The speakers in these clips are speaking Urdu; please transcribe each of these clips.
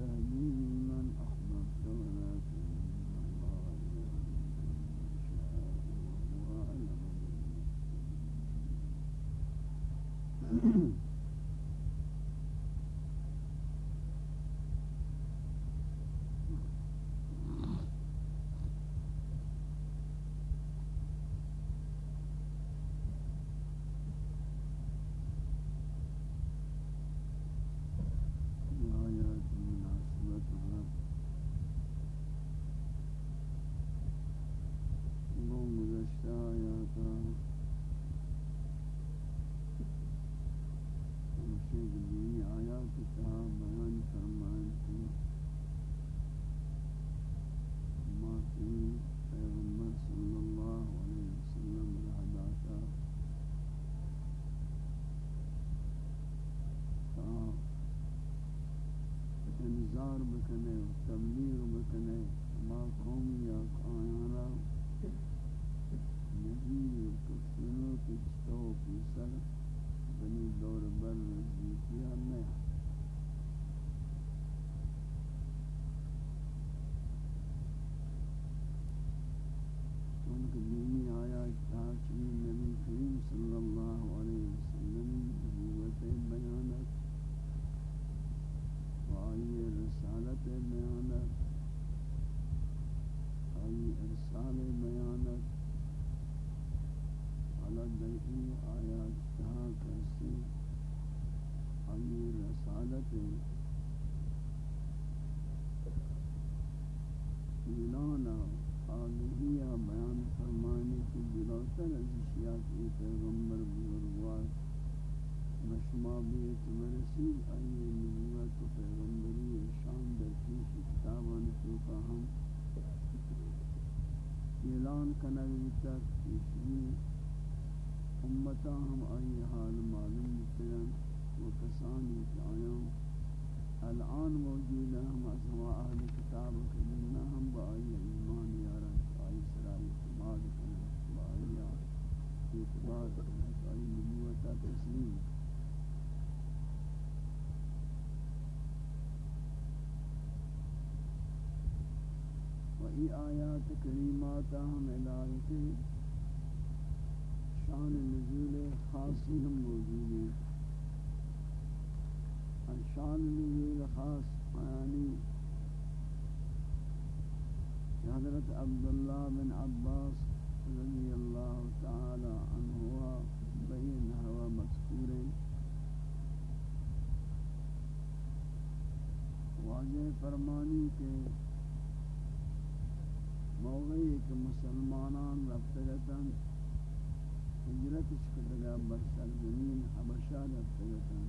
تحویل ایک دینی آیات کہا بیان فرمائے کنگ تک اشمی امتا ہم آئی حال معلوم بکرن و کسانی آیام الان موجود ہم از ہم اہل کتاب کرنا ہم با آئی ایمان یارن آئی سرا اعتماد کرن با آئی اعتماد کرن آئی نبوتا تسلیم و ای آیا آیات کریمات ہم الہی شان نزول خاصی ہم موجود ہیں شان نزول خاص یعنی حضرت عبداللہ بن عباس رضی اللہ تعالی عنہ بین ہوا مذکور واضح فرمانی کے موقعی کہ مسلمانان رفتگتاً حجرت اشکتگا بر سرزمین حبشہ رفتگتاً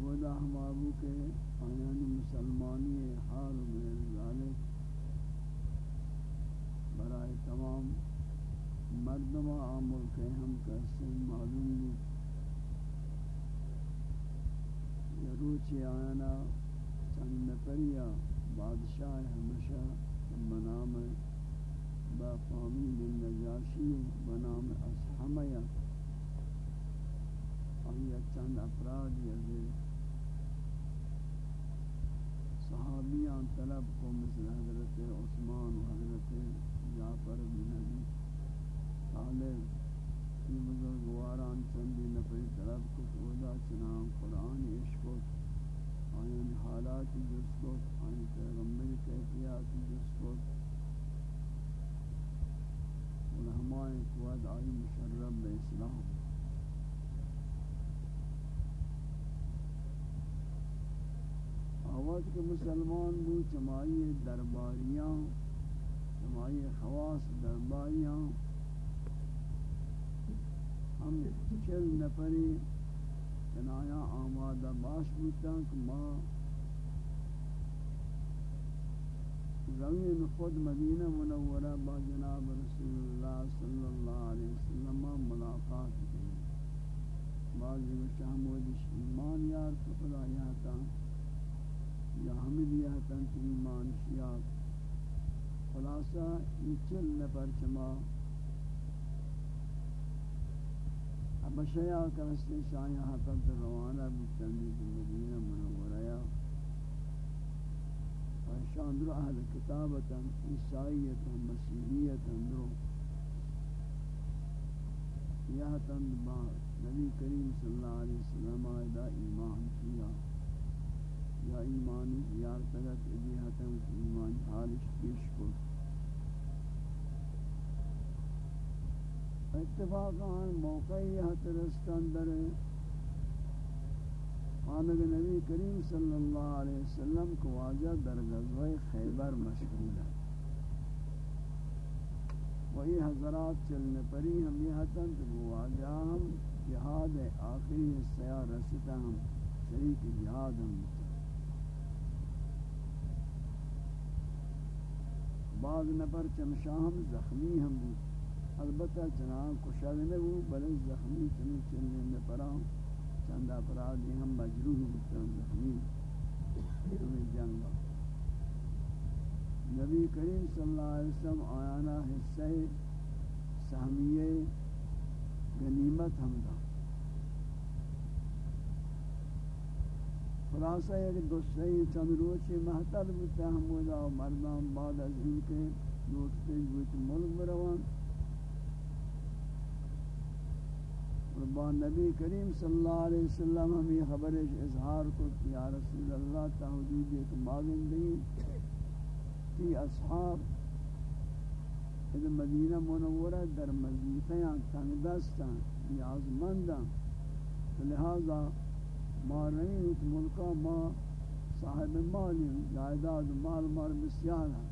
ودا ہمارو کے آیان مسلمانی حال من ذالک برائے تمام مردم عامل کے ہم کیسے معلوم روچی آیانا چند نفریا بادشاہ ہمیشہ بنام با فامیل نجاشی بنام اصحمیہ آیا چند افراد یزی صحابیان طلب کو مثل حضرت عثمان و حضرت جعفر بن نبی طالب یہ بزرگواران چندی نفری طلب کو خدا چنان قرآن عشق آئین حالات جس کو، آئین پیغمبر کیفیات جس کو۔ علماء قواد آئی مشرب اسلام آواز کے مسلمان بو چمائی درباریاں چمائی خواص درباریاں۔ ہم چل نفری چنایا آمادہ باش بودتا کہ ما روین خود مدینہ منورہ با جناب رسول اللہ صلی اللہ علیہ وسلم ملاقات کی بعضی مشہمود ایمان یار تو خدا یہاں یا حمد یہاں تو ایمان شیعات خلاصہ، یہ چل نفر چما حبشیا کا اسنے شایا حتن روانہ بتنی مدینہ منورہ یا. شان در أهل کتابت عیسائیت و مسیحیت اندرو یہ تن با نبی کریم صلی اللہ علیہ وسلم آئیدہ ایمان کیا. یا ایمانی زیارتگت تگت ابی حتم ایمان حالش پیش کرد اتفاقان موقعی حت رستان در آنگ نبی کریم صلی اللہ علیہ وسلم کو واجہ در غزوہ خیبر مشغول ہے۔ وہی حضرات چلنے پری ہم یہ حتن تو واجہ ہم، جہاد آخری حصہ رستا ہم، شریک جہاد ہم۔ بعض نفر چمشاہم زخمی ہم۔ بود البتہ چنان کشاد نہ ہو بلے زخمی چنی چلنے میں پڑا چند افراد ہم مجروح ہوتے زخمی ہمیں جنگ نبی کریم صلی اللہ علیہ وسلم آیانا حصہ سہمیہ غنیمت ہم دا۔ خلاصہ ایک دوسرے چند روچے محتل بتا ہم مردان بعد از ان کے دوستے ہوئے ملک بروان۔ با نبی کریم صلی اللہ علیہ وسلم ہمیں خبر اظہار کو یا رسول اللہ تحدید ایک ماغن دی تی اصحاب ادھا مدینہ منورہ در مزیقیاں تنگ دستاں نیازمنداں لہذا ما رئیت ملکہ، ما صاحب مالی جائداد مال مار بسیار ہیں۔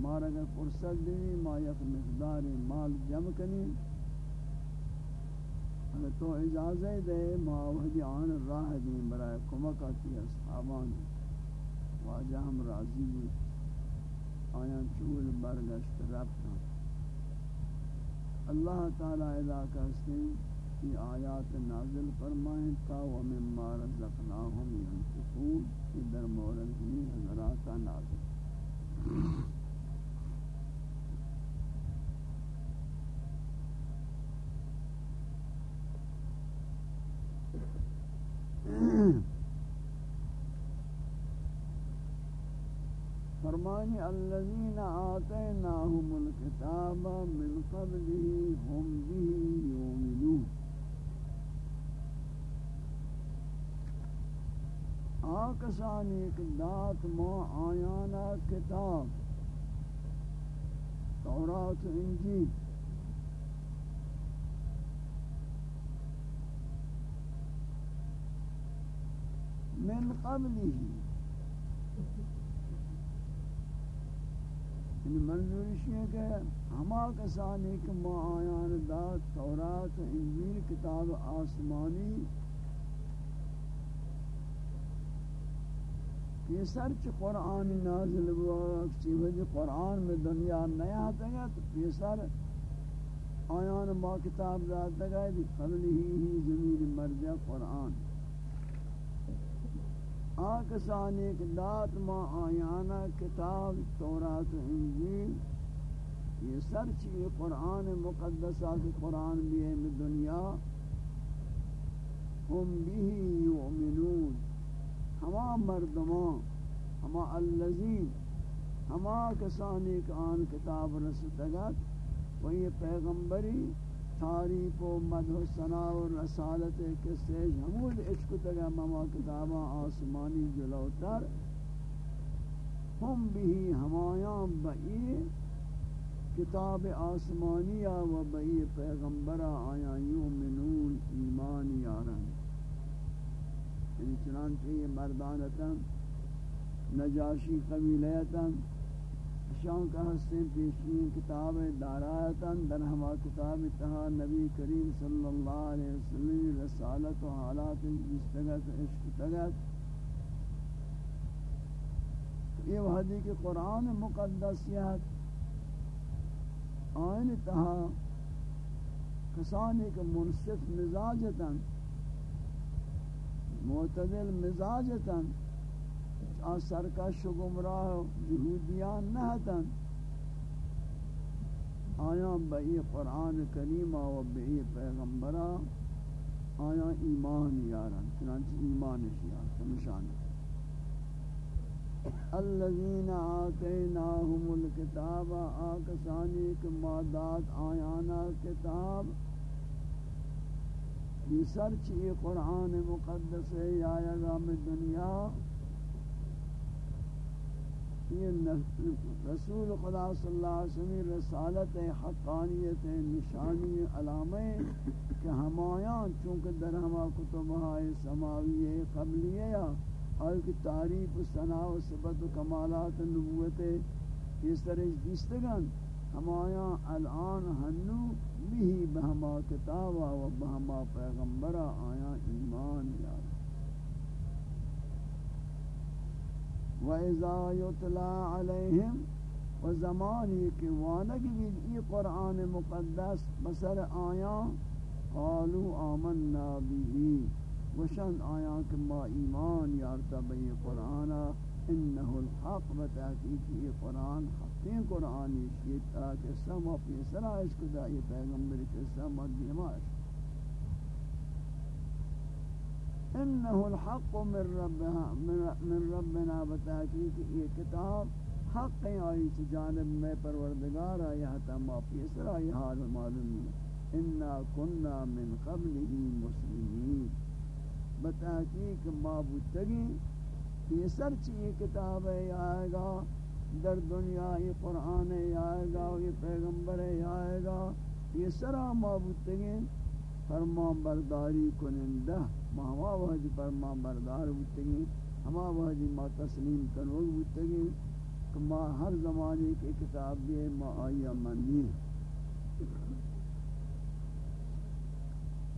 مارا اگر فرصت دی ما یک مقدار مال جمع کنی تو اجازت دے معاہدی آن راہ دیں برای کمک آتی اصحابان۔ واجہ ہم راضی ہوئی آیان چول برگشت ربتا اللہ تعالی علاقہ سے کی آیات نازل فرمائیں تا ومما رزقناہم ینفقون کی در مورد ہی حضرات نازل۔ فرمانی الذين آتيناهم الكتاب من قبله هم به يؤمنون آکسان ایک دات ما آیانا کتاب، تورات انجیل۔ من قبله یعنی منظور یہ کہ ہما کسانی کہ ما آیان داد تورات، انجیل، کتاب آسمانی یہ سر سرچ قرآن نازل ہوا چیز قرآن میں دنیا نیا تگا تو یہ سر آیان ما کتاب داد تگا قبل ہی ہی زمین مرجع قرآن۔ آکسان ایک دات ما آیانا کتاب تورات و انجیل۔ یہ سر چیئے قرآن مقدسات قرآن بھی ہے دنیا۔ ہم بھی یؤمنون۔ ہما مردمان، ہما اللذین۔ ہما کسان ایک آن کتاب رسطگت و یہ پیغمبری تعریف و مدح و ثنا و رسالت کے سیج حمود عشق تگا مما کتابا آسمانی جلوتر ہم بھی ہمایاں بئی کتاب آسمانیہ و بئی پیغمبرہ آیا یومنون ایمان یارن۔ یعنی چنانچہ یہ مردانتا نجاشی قبیلیتا شان کا حسن پیشین کتاب دارایتاً در ہما کتاب اتحا نبی کریم صلی اللہ علیہ وسلم رسالت و حالات جستگت عشق تگت یہ وحدی کہ قرآن مقدس مقدسیت آئین تہا کسانی کے منصف مزاجتا، معتدل مزاجتا آ سرکش و گمراہ جہودیان نہتا آیا بئی قرآن کریمہ و بئی پیغمبرہ آیا ایمان یارن چنانچہ ایمان شیار سمشان الذين آتيناهم الكتاب آکسانی کے مادات آیانا کتاب یہ سرچ یہ قرآن مقدس ہے یا یگام دنیا رسول خدا صلی اللہ علیہ وسلم رسالت حقانیت نشانی علامہ کہ ہمایان چونکہ در ہما کتبہ سماوی قبلیہ اور کی تعریف و ثناء و صفت و کمالات نبوت یہ سرش دیستگان ہمایاں الان ہنو بھی بہما کتابا و بہما پیغمبرا آیا ایمان یاد۔ وَإِذَا يُطْلَى عَلَيْهِمْ و زمانی کہ وانک بھی ای قرآن مقدس بسر آیا، قالوا آمنا بھی وشن آیا کہ ما ایمان یارتا بی قرآن، انہو الحق بتحقیق یہ قرآن، حقین قرآنی شیط تاکہ سما پیسرا اس کو پیغمبر کے سما دیماش انہو الحق من ربنا من ربنا بتحقیق یہ کتاب حق ہے، آئی چی جانب میں پروردگار آیا تا ما پیسرا یہ حال معلوم ہے۔ انا کننا من قبله مسلمین بتحقیق معبودتگی یہ سر چیئے کتاب ہے آئے گا، در دنیا یہ قرآن ہے آئے گا، یہ پیغمبر ہے آئے گا۔ یہ سرا معبودتگی فرمان برداری کنندہ مہما وحدی فرمان بردار بودتگی ہما وحدی ما تسلیم کنوگ بودتگی کہ ما ہر زمانے کی کتاب بھی ما آئیہ منی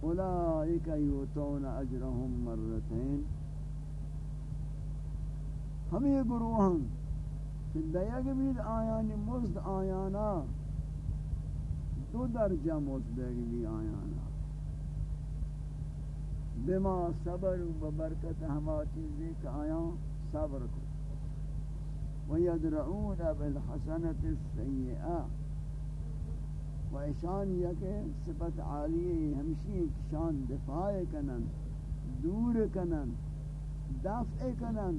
اولئک یوتون اجرهم مرتين ہم یہ گروہ ہیں کہ دیگ بید آیانی مزد آیانا، دو درجہ مزد دیگ بید آیانا. بما صبر و برکت ہما چیزی کہ آیان صبر کو ویدرعون بالحسنت السیئہ و اشان یا کہ صفت عالی ہمشی شان دفاع کنن دور کنن دفع کنن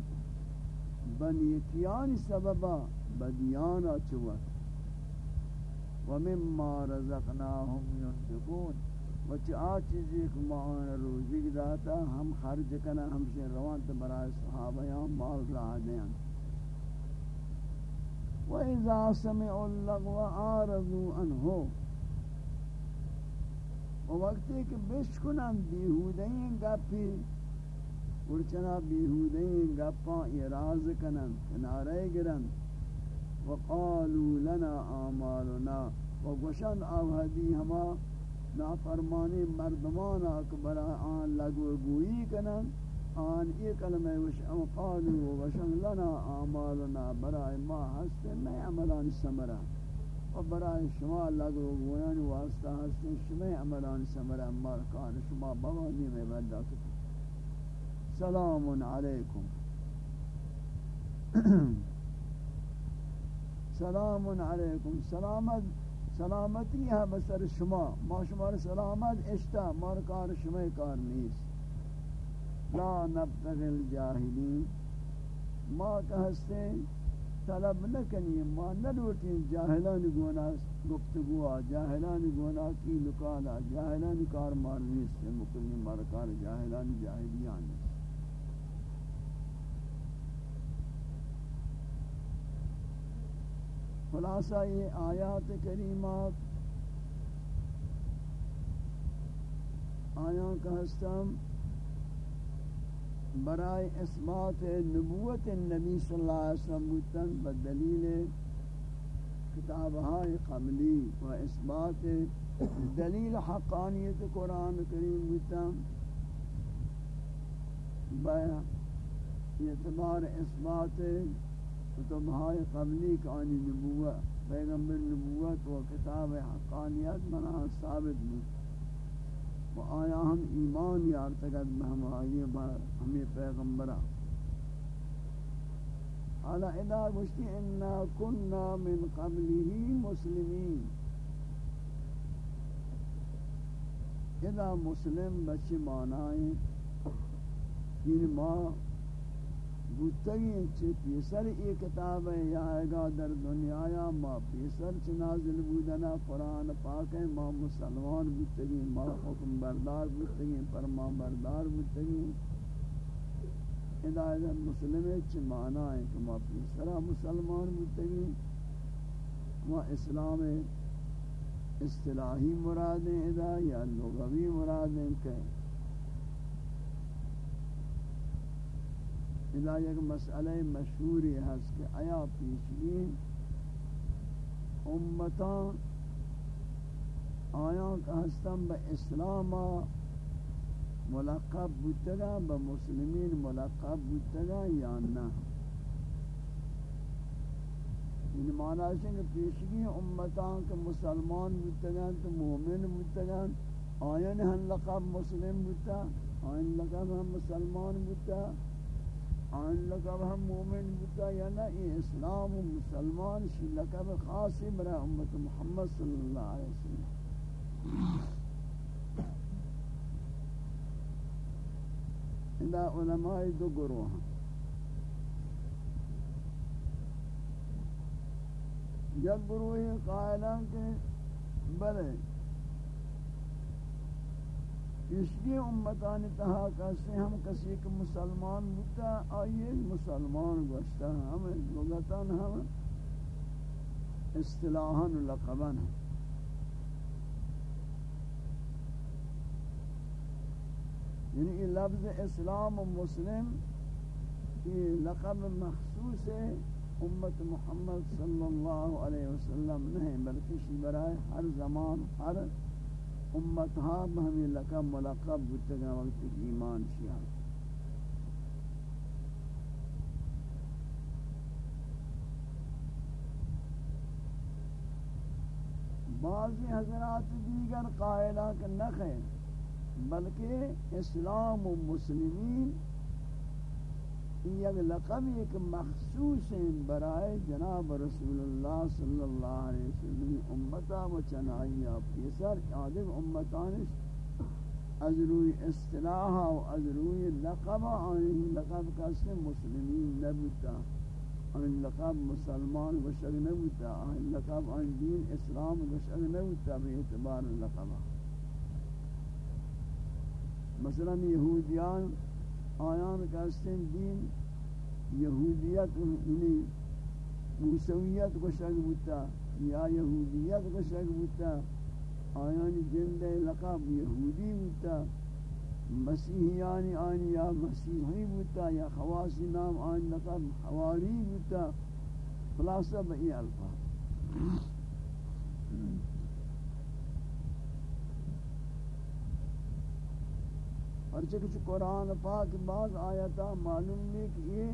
بنیتیان سببا بدیانا چوت و مما رزقناهم ينفقون و چا چیزی کہ معان روزی داتا ہم خرج کنن ہمشی روان تو برای صحابیان مال رہا دیان وَإِذَا سَمِعُوا اللَّغْوَ آرَضُوا عَنْهُ۔ و وقتی کہ بشکنن بیہودین گپی ورچنا بیہودین گپاں اراز کنن، کنارے گرن۔ وقالوا لنا آمالنا۔ و گوشن آوہدی ہما۔ نافرمانی مردمان اکبر آن لگو گوئی کنن آن ای کلمہ وشن قالوا وشن لنا آمالنا. برای ما ہست میں عملان سمرہ و برای شما اللہ کو گویان واسطہ ہستے شما عملان سمر امار کان شما بغانی میں بدا کتا سلام علیکم. سلام علیکم. سلامت. سلامتی ہے بسر شما. ما شما سلامت اشتا، مار کار شما کار نیست. لا نبتغی الجاہلین. ما کہستے طلب نکنی ما ندوٹیں جاہلان گونا گفتگوا جاہلان گونا کی لکالا جاہلان کار مارنی سے مکلی مارکار جاہلان جاہلیان نیست. خلاصہ یہ آیات کریمات آیاں کا ہستم برای اثبات نبوت النبی صلی اللہ علیہ وسلم بودتن بدلیل کتابهای قبلی و اثبات دلیل حقانیت قرآن کریم بودتن با اعتبار اثبات کتب ہائے قبلی کانی نبوت، پیغمبر نبوت و کتاب حقانیت منا ثابت بھی و آیا ہم ایمان یار تکت بہم آئیے ہمیں پیغمبرہ حالا ادا گوشتی انا کننا من قبلی مسلمین. ادا مسلم بچے مانائیں یعنی ما بوتگی چی پیسر ای کتاب ہے، یا گا در دنیا یا ما پیسر چی نازل بودنا، قرآن پاک ہے، ما مسلمان بوتگی ما حکم بردار بوتگی فرما بردار بوتگی ہدایت مسلم چی معنی ہے کہ ما پیسرہ مسلمان بوتگی ما اسلام اصطلاحی مرادیں ادا یا لغوی مرادیں کہ ادا یک مسئلہ مشہوری ہے کہ آیا پیشگی امتان آیا کہ ہستم با اسلام ملقب بودتگا، با مسلمین ملقب بودتگا یا نہ؟ یعنی معنی ہے کہ پیشگی امتان کہ مسلمان بودتگا تو مومن بودتگا، آیا نے ہن لقب مسلم بودتا؟ آیا لقب ہم مسلمان بودتا؟ آن لقب ہم مومن بتا یا نہ اسلام و مسلمان شی لقب خاصی برا امت محمد صلی اللہ علیہ وسلم۔ اندہ علماء دو گروہ ہیں۔ یک گروہ قائلان کے بلے پیشگی امتان تہا کسی ہم کسی کے مسلمان بتا، آئیے مسلمان گوشتا ہم لغتان ہم اصطلاحاً لقباً یعنی یہ لفظ اسلام و مسلم، یہ لقب مخصوص ہے امت محمد صلی اللہ علیہ وسلم نہیں، بلکہ برائے ہر زمان، ہر امت ہا ہمیں لقب ملقب بتگا وقت ایمان شیا بعضی حضرات دیگر قائلہ کہ نخیر بلکہ اسلام و مسلمین یک لقب ایک مخصوص ہیں برائے جناب رسول اللہ صلی اللہ علیہ وسلم امتا و چنائی آپ چنائیہ پیسر آدم امتانش از روی اصطلاح و از روی لقب آئین لقب کسی مسلمین نبتا آئین لقب مسلمان وشک نبتا آئین لقب آئین دین اسلام وشک نبتا بے اعتبار لقب مثلا یہودیان آیان کا دین یہودیت یعنی موسویت کو شک بوتا یا یہودیت کو شک بوتا آیان جند لقب یہودی بوتا مسیحیانی آن یا مسیحی بوتا یا خواصی نام آن لقب حواری بوتا خلاصہ بئی الفاظ۔ پرچہ کچھ قرآن پاک بعض آیتا معلوم نہیں کہ یہ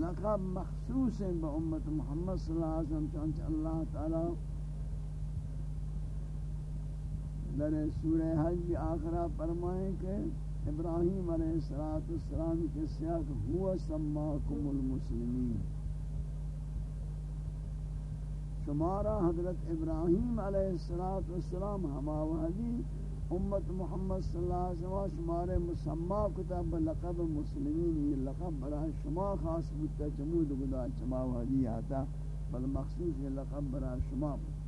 لقب مخصوص ہیں با امت محمد صلی اللہ علیہ وسلم چانچہ اللہ تعالی در سورہ حج آخرہ فرمائیں کہ ابراہیم علیہ السلام کے سیاق ہوا سماکم المسلمین۔ شمارہ حضرت ابراہیم علیہ السلام ہما وحدی امت محمد صلی اللہ علیہ وسلم، شمار مسمى کتاب لقب مسلمین، یہ لقب برای شما خاص بودتا چمود گدا چما وحدی آتا، بل مخصوص یہ لقب برای شما بود.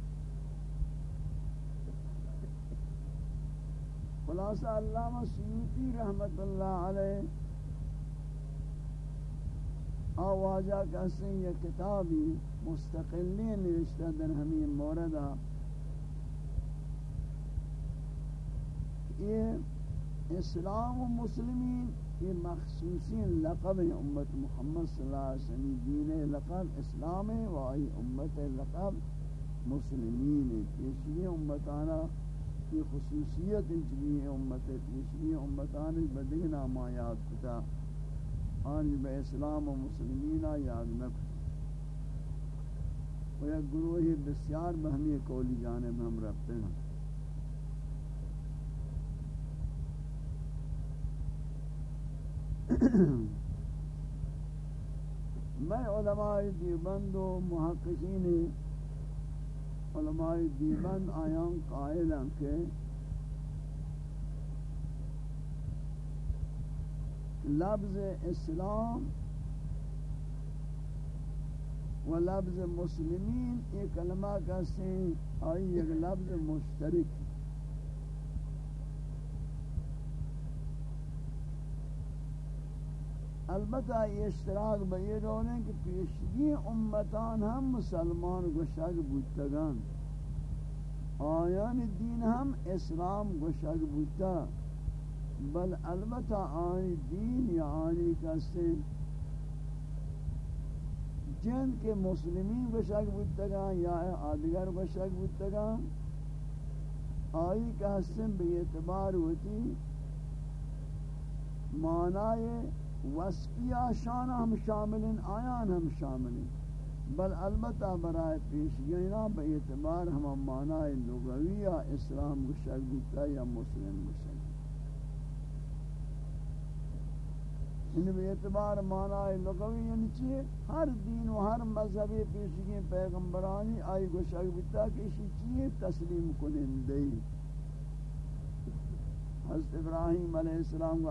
خلاصہ علامہ سیوطی رحمت اللہ علیہ آواجہ کہتے ہیں، یہ کتابی مستقلی نوشتہ در ہمیں موردہ یہ اسلام و مسلمین، یہ مخصوصی لقب ہے امت محمد صلی اللہ علیہ وسلم دین لقب اسلام ہے و آئی امت لقب مسلمین ہے۔ پیشنی امتانا کی خصوصیت انجلی امت پیشنی امتانا بدگنا ما یاد کتا۔ آن بے اسلام و مسلمین یاد نکن و یک گروہی بسیار بہمی کولی جانب ہم رفتے ہیں۔ میں علماء دیوبند و محققین علماء دیوبند آیان قائل ہیں کہ لفظ اسلام و لفظ مسلمین یہ کلمہ کہتے ہیں، آئی، ایک لفظ مشترک۔ البتہ یہ اشتراک بئی رونے کہ پیشگی امتان ہم مسلمان گوشگ بودتگان۔ آیان دین ہم اسلام گوشگ بودتا۔ بل البتہ آنی دین یا آنی کسے جن کے مسلمین گوشگ بودتگان یا آدگر گوشگ بودتگان، آئی کا حسن بے اعتبار ہوتی۔ معنی وصفیہ شان ہم شامل آیان ہم شامل بل البتہ برائے پیش گئینا بے اعتبار ہم معنی لغویہ اسلام گشک بودتا یا مسلم گشک ان یعنی بے اعتبار معنی لغوی یعنی چیئے ہر دین و ہر مذہبی پیشگی پیغمبرانی آئی گشک بودتا کہ اسی چیئے تسلیم کنندی حضرت ابراہیم علیہ السلام کو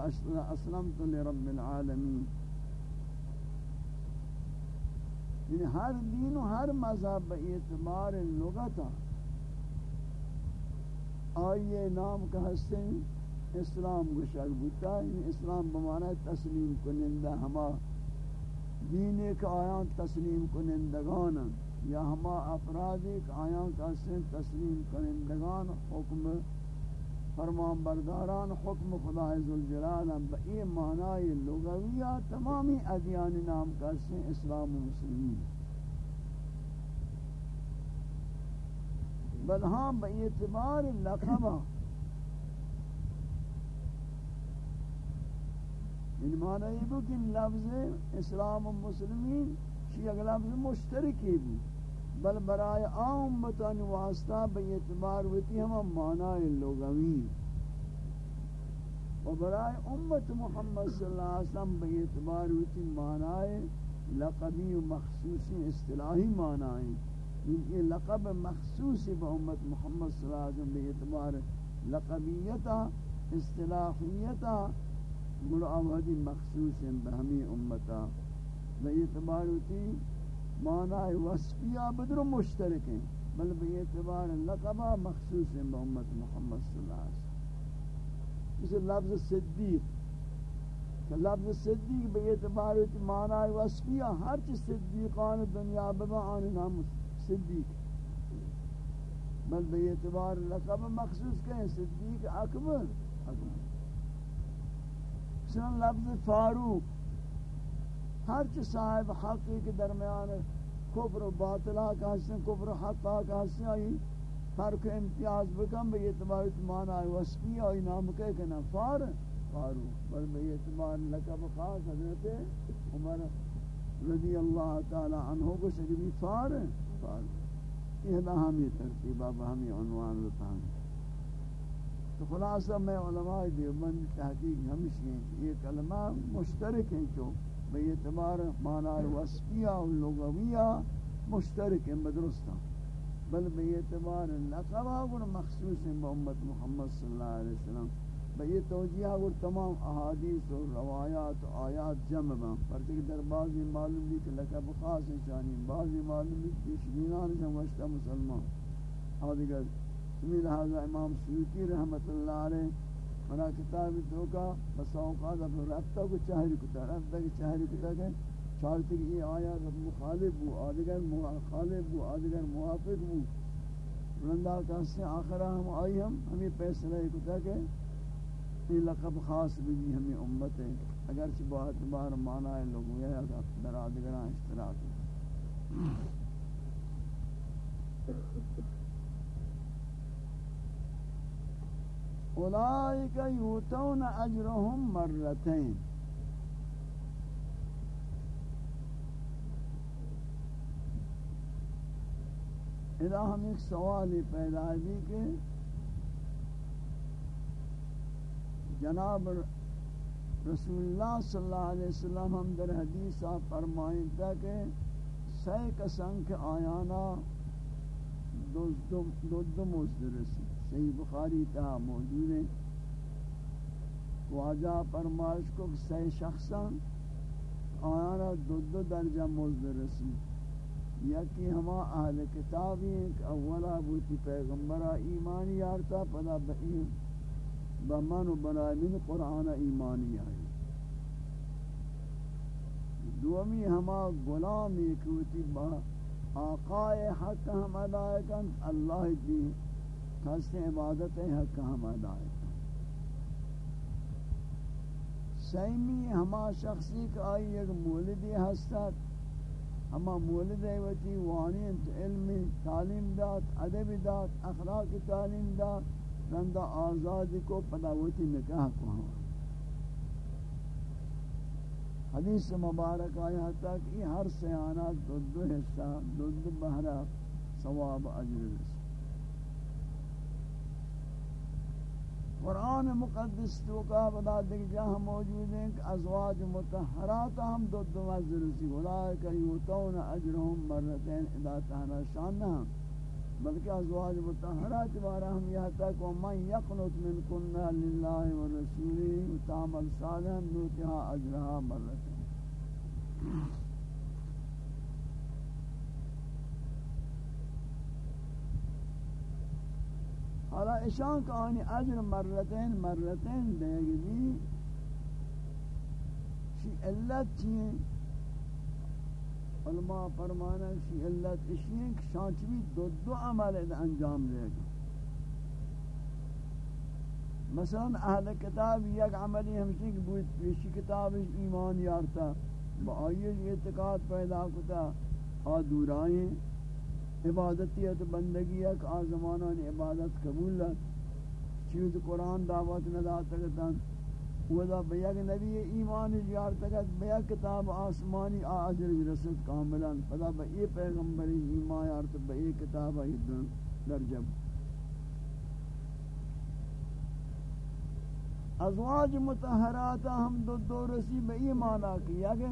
اسلمت لرب العالمین. یعنی ہر دین و ہر مذہب اعتبار لغتا آئیے نام کا حسن اسلام گشک بوتا یعنی اسلام بمانا تسلیم کنندہ ہما. دین ایک آیان تسلیم کنندگانا یا ہما افراد ایک آیان کا حسن تسلیم کنندگان حکم فرمان برداران حکم خدا عزوجلال ہم بئی معنی لغویہ تمامی ادیان نام کرتے اسلام و مسلمین. بل ہاں بئی اعتبار لقبہ ان معنی یہ کہ لفظ اسلام و مسلمین شیئے لفظ مشترکی بھی بل برائے عام متن واسطہ بے اعتبار ہوتی ہم معنی لغوی. و برائے امت محمد صلی اللہ علیہ وسلم بے اعتبار ہوتی معنی لقبی و مخصوصی اصطلاحی معنی یہ لقب مخصوص با امت محمد صلی اللہ علیہ وسلم بے اعتبار لقبیتا، اصطلاحیتا ملعوہدی مخصوص بہمی امتا. بے اعتبار ہوتی معنی وصفیہ بدر مشترک ہیں بل بے اعتبار لقبہ مخصوص ہیں محمد محمد صلی اللہ علیہ وسلم۔ مثل لفظ صدیق، کہ لفظ صدیق بے اعتبار معنی وصفیہ ہر چیز صدیقان دنیا ببا آن نام صدیق۔ بل بے اعتبار لقب مخصوص کہیں صدیق اکبر اکبر۔ مثلا لفظ فاروق ہر چ صاحب حقی کے درمیان کفر و باطلہ کا حسن کفر و حقا کا حسن آئی فرق امتیاز بکم، بے اعتبار اتمان آئی وصفی آئی نام کہے کہ فار، فارو۔ بل بے اعتبار لکب خاص حضرت عمر رضی اللہ تعالی عنہ کو سجبی فار فار۔ یہ دا ہمی ترتیبہ ہمی عنوان رتان تو خلاصہ میں علماء دیوبند تحقیق ہمشی ہیں یہ کلمہ مشترک ہیں جو بے اعتبار معنی وصفیہ و لغویہ مشترک ہیں بدرستان بل بے اعتبار لقبہ اور مخصوص ہیں با امت محمد صلی اللہ علیہ وسلم۔ بے یہ توجیہ اور تمام احادیث و روایات و آیات جمع بان پر تک در بعضی معلوم بھی کہ لقب خاص ہے چانی بعضی معلوم بھی کہ شبینان جمعشتہ مسلمان۔ اور دیگر سمی لہذا امام سیوتی رحمت اللہ علیہ منا کتاب تو کا بس اوقات اب رابطہ کو چاہری کتا، رابطہ کی چاہری کتا کہ چارتی کی یہ آیا رب مخالف ہو آدگر مخالف ہو آدگر موافق ہو رندہ کہتے ہیں آخرہ ہم آئی ہم، ہمیں پیسرہ کتا کہ یہ لقب خاص بھی ہمیں امت ہے۔ اگرچہ بہت بار مانا ہے، لوگوں یہ در آدگران اشتراک۔ ہے اولئک یوتون اجرهم مرتین ادا ہم ایک سوال پیدا بھی کہ جناب رسول اللہ صلی اللہ علیہ وسلم ہم در حدیث آپ فرمائیں تھا کہ سی کسنک آیانا دو دو دم صحیح بخاری تہا موجود ہیں۔ واجہ فرمائش کو سی شخصان آیانا دو دو درجہ مزد رسی۔ یکی ہما اہل کتابی ہیں کہ اولا بوتی پیغمبرہ ایمانی یارتا پدا بئیم بمن و برای من قرآن ایمانی آئی دومی ہما غلامی کوتی با آقائے حق ہم ادائے کن، اللہ دی کس عبادت حق ہم ادائے کن سیمی ہما شخصی کا آئی ایک مولدی ہستت۔ ہما مولد وتی وانی علم، تعلیم دات ادب دات اخلاق تعلیم دات رندہ آزاد کو پداوتی نکاح کو ہوا حدیث مبارک آیا تھا کہ ہر سیانات دو دو حصہ، دو دو بہرہ ثواب عجر رسی۔ قرآن مقدس تو کا بدا دیکھ جہاں موجود ہیں کہ ازواج متحرات ہم دو دو مزر رسی اولائک یوتون اجرهم مرتین ادا تہنا شانہ۔ ہم بلکہ ازواج متحرات بارا ہم یہ تک ومن یقنط من کننا للہ ورسولی وتعمل صالحا نوتها اجرها مرتين حالا اشان کا آنی اجر مرتين مرتين دے گی شی علت چیئے علماء فرمانا شی علت اشیئے کہ شانچوی دو دو عمل انجام لے گا مثلا اہل کتاب یک عملی ہمشی کہ بوئی پیشی کتاب ایمان یارتا با آئیش اعتقاد پیدا کتا آدورائیں عبادتیت بندگیت آزمانان عبادت قبول لت چیز قرآن دعوت نداتا کتا ودا بیاگ نبی ایمان جار تکت بیا کتاب آسمانی آجر رسد کاملا۔ فدا بئی پیغمبری ایمان یار تو بئی کتاب آئی درجب ازواج متحرات ہم دو دو رسی بئی مانا کیا کہ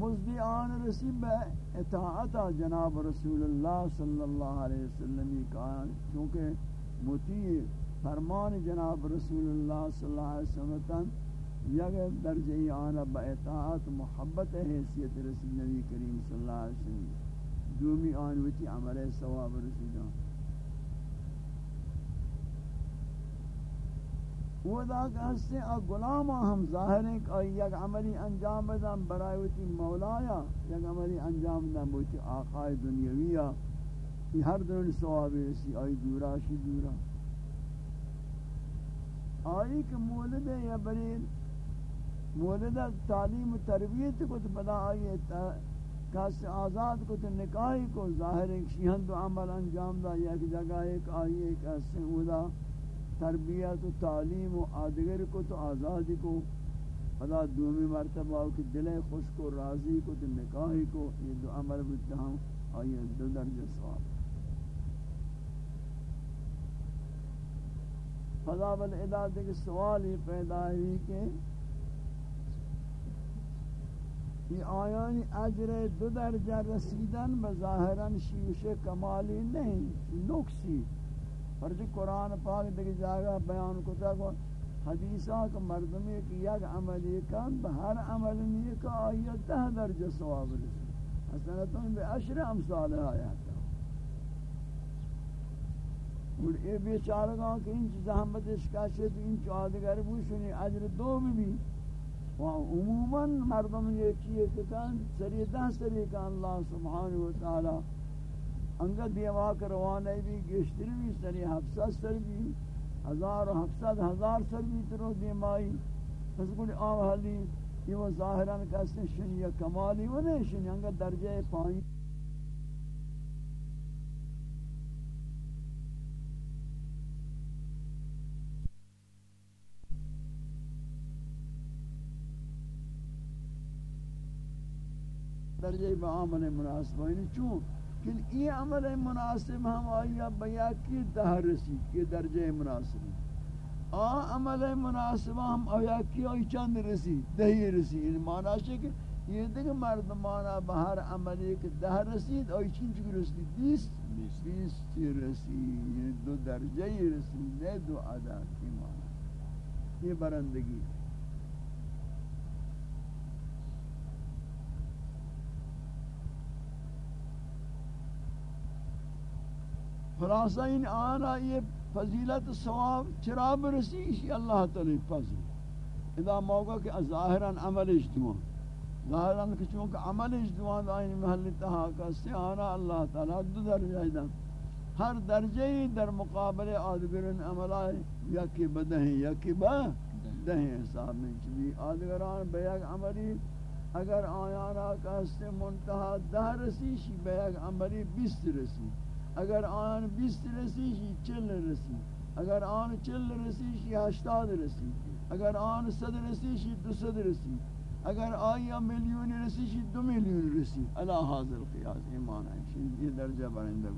مزدی آن رسی بے اطاعت جناب رسول اللہ صلی اللہ علیہ وسلم کا، چونکہ مطیع فرمان جناب رسول اللہ صلی اللہ علیہ وسلم یک درجہ آنا با اطاعت، محبت، حیثیت رسول نبی کریم صلی اللہ علیہ وسلم۔ دومی آنوتی عمل ثواب رسولان وہ دا کہ ہستے آ غلاما ہم ظاہر ہیں کہ یک عملی انجام بدن برای وتی مولایا، یک عملی انجام بدن بوتی آقای دنیاویہ یہ ہر دن ثواب رسی آئی دورا، شی دورا. آئی کہ مولد یا برین مولد تعلیم و تربیت کو تو بدا آئی کس آزاد کو تو نکاحی کو، ظاہر ایک شیہن دو عمل انجام دا، یک جگہ ایک آئی ایک ایسے اودا تربیت و تعلیم و آدگر کو تو آزادی کو بدا دومی مرتبہ کہ دل خوش کو، راضی کو تو نکاحی کو، یہ دو عمل بودتا ہم آئی دو درجہ سواب فضا بالعداد کے سوال ہی پیدا ہوئی کہ یہ آیان اجر دو درجہ رسیدن بظاہراً شیوش کمالی نہیں، نقصی۔ پر جو قرآن پاک دیکھ جاگا، بیان کو تک حدیثہ کا مردمی کی یک عملی کن بہر عمل نیک آیت دہ درجہ ثواب رسی حسنتون بے عشر امثال آیات اور اے بیچارگاں کہ انچ زحمت اشکاشت انچ آدگر بوشنی عجر دو بھی۔ و عموما مردم یہ چیئے کہ سری دہ سری کا اللہ سبحانہ وتعالی انگا دیوا کروانے بھی گشتر بھی سری حفظت سر بھی، ہزار و حفظت ہزار سر بھی ترو دیمائی۔ پس کنی کل آوہلی یہ وہ ظاہران کہتے ہیں شنی کمالی و نہیں شنی، انگا درجہ پائیں درجہ با عمل مناسب ہے چون کہ یہ عمل مناسب ہم آیا بیا کی دہ رسی کی درجہ مناسب آ عمل مناسب ہم آیا کی آئی چند رسی دہی رسی۔ ان معنی ہے کہ یہ دیکھ مردمانا بہر عملی کہ دہ رسید آئی چین چکر رسی؟ بیس بیس۔ تی رسی یہ دو درجہ رسی نے دو عدا کی معنی۔ یہ برندگی۔ ہے خلاصہ ان آنا یہ فضیلت ثواب چرا برسی اسی اللہ تعالی فضل۔ اذا موقع کہ ظاہراً عمل اجتماع۔ ظاہراً کہ چونکہ عمل اجتماع دائن محل تحاکہ سے آنا اللہ تعالی دو درجہ دا۔ ہر درجہ در مقابل آدگرن عملائے یکی بدہیں یکی با دہیں حساب میں۔ چلی آدگران بیگ عملی اگر آیانا کا سے منتہا دہ رسی، شی بیگ عملی بیست رسی۔ اگر آن بیست رسی شی چل رسی. اگر آن چل رسی شی ہشتاد رسی. اگر آن صد رسی شی دو صد رسی. اگر آیا ملیون رسی شی دو ملیون رسی. اللہ حاضر قیاس ایمان ہے یہ درجہ برندہ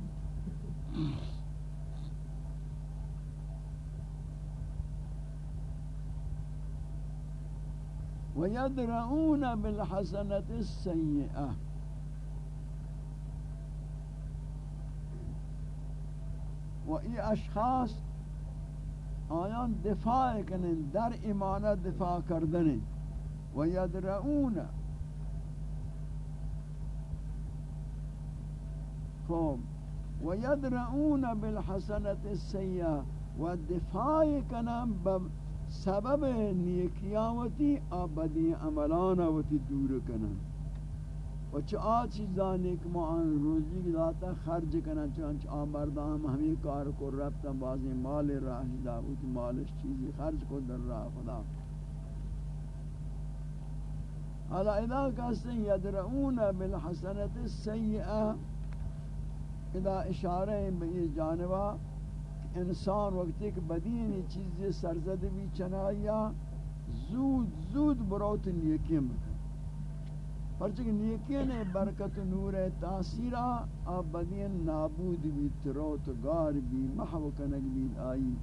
وَيَدْرَعُونَ بِالْحَسَنَةِ السَّيِّئَةِ و ای اشخاص آیان دفاع کنن در ایمان دفاع کردن. و یدرعون. خب. و یدرعون بالحسنت السیئه. و دفاع کنن سبب نیکیاوتی، آبدی عملانوتی دور کنن و چه آ چیزانی که ما آن روزی داتا خرج کنن چنانچه آن مردان ہمیں کار کو ربتا بعضی مال راہ داوت مالش چیزی خرج کو در راہ خدا۔ حالا اذا کہتے ہیں یدرعون بالحسنت السیئہ، اذا اشارہ ہیں بئی جانبہ انسان وقت ایک بدینی چیزی سرزد بھی چنائیا زود زود بروت نیکیم۔ بکن پرچک نیکی نے برکت نور تاثیرہ آبدین نابود بھی تروت گار بھی، محو کنگ بھی آئی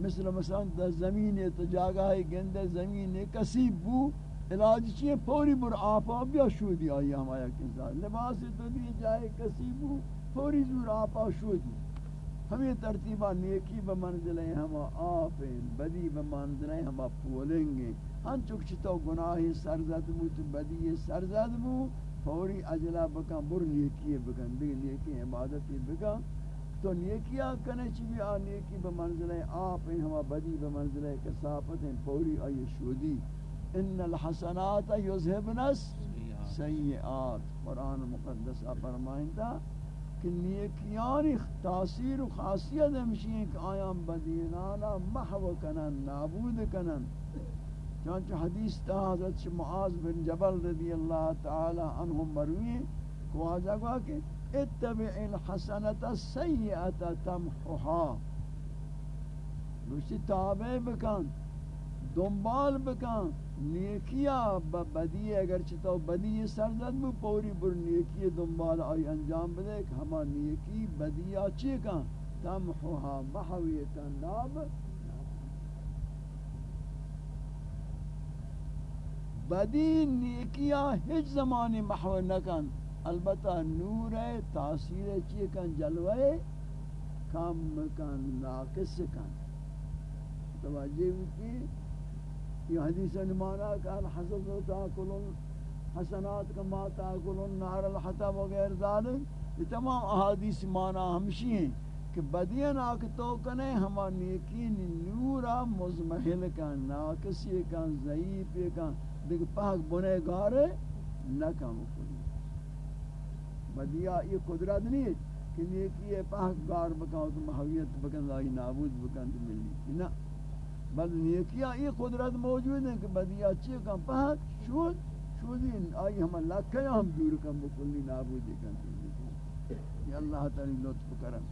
مثل مثلا دا زمین تا جاگہ گندے زمین کسیب بو، علاج چیئے پوری بر آپا بیا شودی آئی ہم آیا کنسان لباس تو دی جائے کسیب بو پوری زور آپا شودی۔ ہمیں ترتیبہ نیکی بمنزلیں ہم آفیں بدی بمنزلیں ہم پولیں گے۔ ہاں ہن چک چتو گناہی سرزد بو، تو بدی سرزد بو، فوری اجلا بکا بر نیکی بکن دیگه نیکی عبادتی بکا تو نیکیا کنے چی بھی، آ نیکی بمنزلہ آپ ہیں ہما بدی بمنزلہ کسافت ہیں، فوری آئی شودی۔ ان الحسنات یذهبن سیئات قرآن مقدس فرمائندہ کہ نیکیان تاثیر و خاصیت ہمشی ہیں کہ آیام بدینانا محو کنن، نابود کنن۔ چانچہ حدیث تا حضرت معاذ بن جبل رضی اللہ تعالی عنہ مروی کو آجا گوا کہ اتبع الحسنت السیئت تمحوها روشی تابع بکن، دنبال بکن نیکیا بدی اگر چتا بدی سرزد بو پوری بر نیکی دنبال آئی انجام بدے کہ ہما نیکی بدیا چی کن تمحوها محویتا ناب بدی نیکیا ہیچ زمانی محو نکن۔ البتہ نور تاثیر چیئے کن جلوے کم کن، ناقص کن۔ توجہ کی یہ حدیث نمانا کہ الحسد و تاکلن، حسنات کما تاکلن، نار الحطب وغیر ذالک، یہ تمام احادیث مانا ہمشی ہیں کہ بدین آکھ تو کنے، ہما نیکین نورا مزمحل کن ناقصی کن، ضعیف کن، دیکھ پاک بنے گارے نہ کام کنی بدیا یہ قدرت نہیں ہے کہ نیکی پاک گار بکاؤ تو محویت بکن لائی نابود بکن، تو ملی۔ نہ۔ بل نیکیا یہ قدرت موجود ہے کہ بدیا چیئے کم پاک شود شودی آئی ہم اللہ کیا ہم دور کم بکلی نابود بکن تو ملی یہ اللہ تعالی لطف کرم۔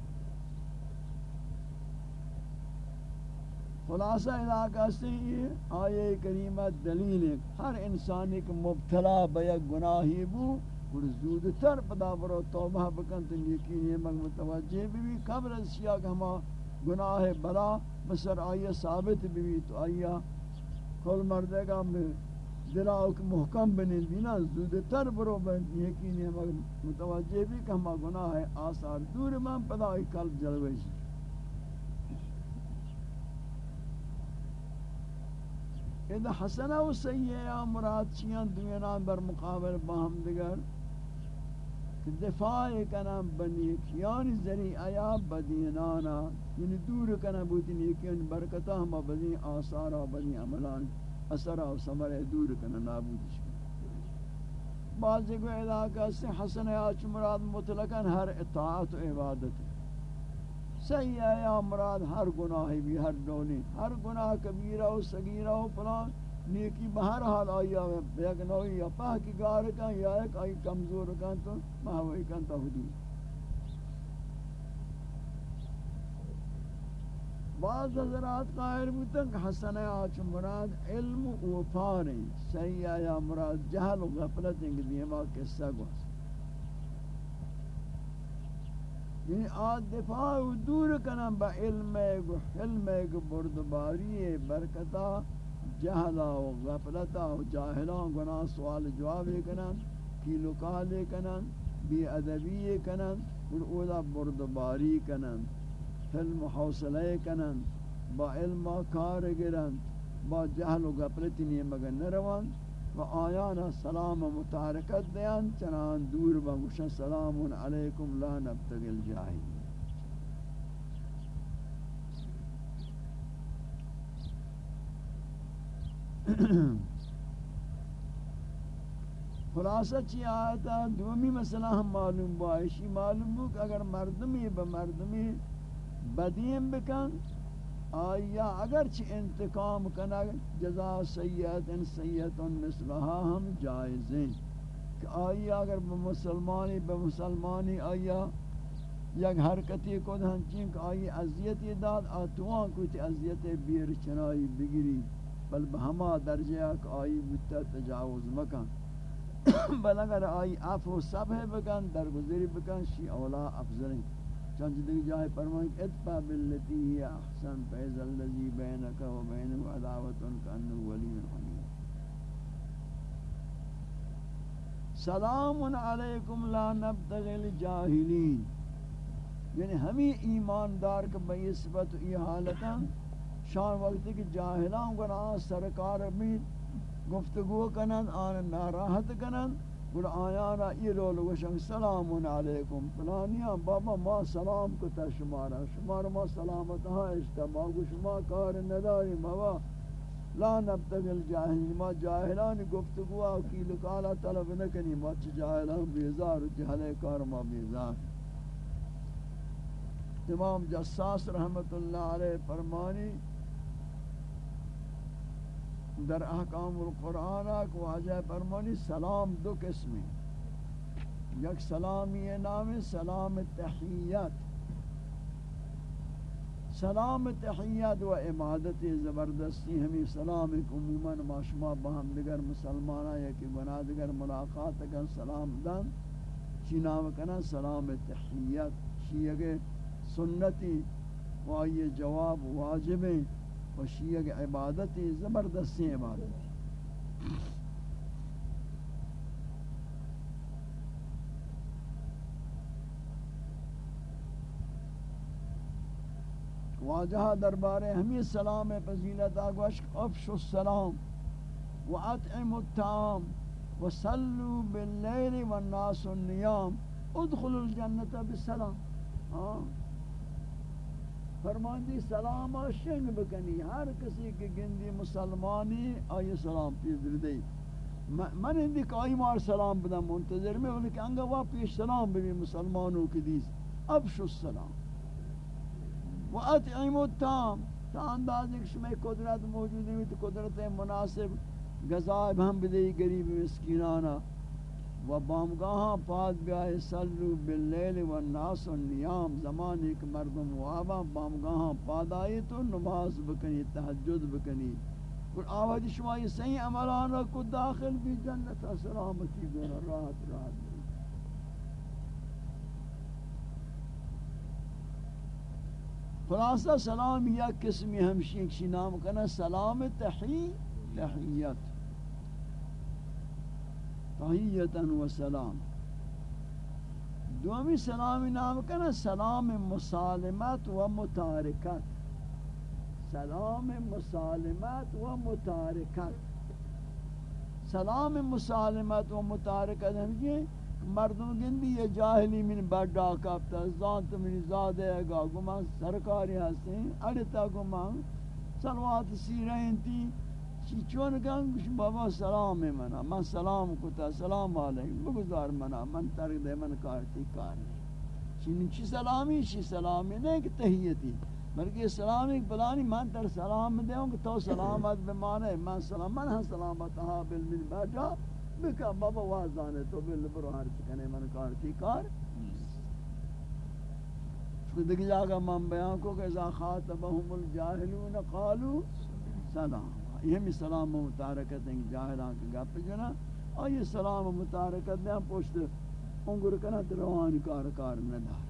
خلاصہ علاقہ سے یہ آیے کریمہ دلیل ہے، ہر انسان ایک مبتلا بیا گناہی بو، اور زود تر پدا برو توبہ بکن تو یقین ہے مگ متوجہ بھی بھی قبر اشیاء کہ ہما گناہ بلا۔ بسر آئیہ ثابت بھی تو آئیہ کل مردے گا میں دلاؤ محکم بنی دینا زود تر برو بن یقین ہے متوجہ بھی کہ ہما گناہ ہے، آثار دور من پدا آئی قلب جلوے شی اذا حسنہ و سیئہ مراد چیان دوینان بر مقابل باہم دگر کہ دفاع کنم بنیکیان یعنی ذریعہ بدینانا یعنی دور کنم بودی نیکیان برکتا ہم بدین آثارا بدین عملان اثرا و سمر دور کنم نابودش کنم بعضی کو علاقہ سے حسن آچ مراد مطلقاً ہر اطاعت و عبادت. سیئہ یا مراد ہر گناہ بھی ہر ڈولی ہر گناہ کبیرہ و صغیرہ و پلان نیکی بہر حال آیا بیگ نوی یا پاہ کی گار کن یا ایک آئی کمزور کن تو محوی کن تا حدود. بعض حضرات قائر بودتا کہ حسن آچ مراد علم و پاریں سیعہ یا مراد جہل و غفلت انگ دیما قصہ گوست۔ یعنی آد دفاع و دور کنم با علم و حلم و بردباری برکتا جہلا و غفلتا و جاہلان گناہ سوال جواب کنن، کیلو کالے کنن، بی ادبی کنن، اور اولا بردباری کنن۔ حلم حوصلے کنن با علم کار گرن با جہل و غفلت نہیں مگر نروان و آیانا سلام متارکت دیان چنان دور با گوشن سلام علیکم لا نبتگل جاہی خلاصہ چی آیتا دومی مسئلہ ہم معلوم بائشی معلوم ہو کہ اگر مردمی بمردمی بدیم بکن، آیا اگر چی انتقام کنا جزا سیئت ان سیئت ان مثلہا ہم جائزیں کہ آیا اگر بمسلمانی بمسلمانی آیا یک حرکتی کو دھنچین کہ آئی عذیتی داد، آتوان کو تی عذیت بیر چنائی بگیری۔ بل بہما درجہ کہ آئی بتا تجاوز مکان بل اگر آئی عفو سب ہے بکن درگزری بکن، شی اولا افضل ہیں چانچہ دیکھ جائے فرمائیں کہ اتفا باللتی ہی احسن، فیض اللذی بینکا و بینو عداوتن کانو ولی حمید سلام علیکم، لا نبتغل جاہلین یعنی ہمیں ایماندار کا بئی صفت ای حالتاں شان وقتی کہ جاہلان گناہ سرکار بھی گفتگو کنن آن ناراحت کنن گل آیانا یہ لول وشن سلام علیکم فلانیا بابا ما سلام کو کتا شمارا شمار ما سلامت ہاں اشتبا گو شما کار نداری بابا لا نبتغل جاہل ما جاہلان گفتگو آکی لکالا طلب نکنی ما چھ جاہلان بیزار جہلے کار ما بیزار امام جساس رحمت اللہ علیہ فرمانی در احکام القرآن کو واجہ فرمانی، سلام دو قسمی۔ یک سلامی نام، سلام تحییت سلام تحییت و عبادت زبردستی، ہمیں سلام عموماً ماشما بہم دگر مسلمانہ یا کہ گناہ دگر ملاقات اگر سلام دن۔ چی نام کنا؟ سلام تحییت چی اگر سنتی و آئی جواب واجبیں و شیعہ کی عبادت زبردستی عبادت۔ واجہ دربارے ہمیں سلام فضیلت آگوش افش السلام و اطعم الطعام و صلو باللیل والناس النیام۔ ادخل الجنت بالسلام ہاں۔ فرماندی، سلام شنگ بکنی، ہر کسی کے گندی مسلمانی آئی سلام پیش دردی من اندی کہ آئی مار سلام بدا منتظر میں، ولی کہ انگا وا پیش سلام بھی مسلمانوں کی دیس ابشو السلام و اطعیم التام تا انداز ایک شمی قدرت موجود ہے تو قدرت مناسب، غذائب ہم بدئی گریب مسکینانا۔ و بامگاہ پاد بیائے سلو باللیل و ناس و نیام زمان ایک مردم وابا بامگاہ پاد آئی تو نماز بکنی تحجد بکنی۔ اور آواز شما یہ صحیح عملان کو داخل بھی جنت سلامتی دینا راحت راحت۔ خلاصہ سلام یا قسمی ہمشی ایک نام کنا، سلام تحی تحییت تحیتا و سلام۔ دومی سلام نام کنا سلام مسالمت و متارکت۔ سلام مسالمت و متارکت۔ سلام مسالمت و متارکت یعنی ہمشی مردم گندی یہ جاہلی من بڑا کافتا زانت من زادے گا، گمان سرکاری ہستے اڑتا گمان، سلوات سیرین تی چی چون گن گوش بابا سلام منا، من سلام کتا، سلام علیکم، بگزار منا، من ترک دے، من کارتی کار نہیں۔ چی چی سلامی چی سلامی نہیں کہ تحییتی بلکہ سلامی بلانی من تر سلام دے ہوں کہ تو سلامت بمانے من سلام، من ہاں سلامت ہاں بالمن بیٹھا بکا بابا وازانے تو بل برو ہر چکنے، من کار تھی کار دیکھ جاگا من بیان کو کہ اذا خاطبهم الجاہلون قالوا سلام۔ یہ سلام متارکت ہیں جاہلان کے گپ جنا۔ اور سلام متارکت دیں پوشت انگر کنا روان کار کار ندار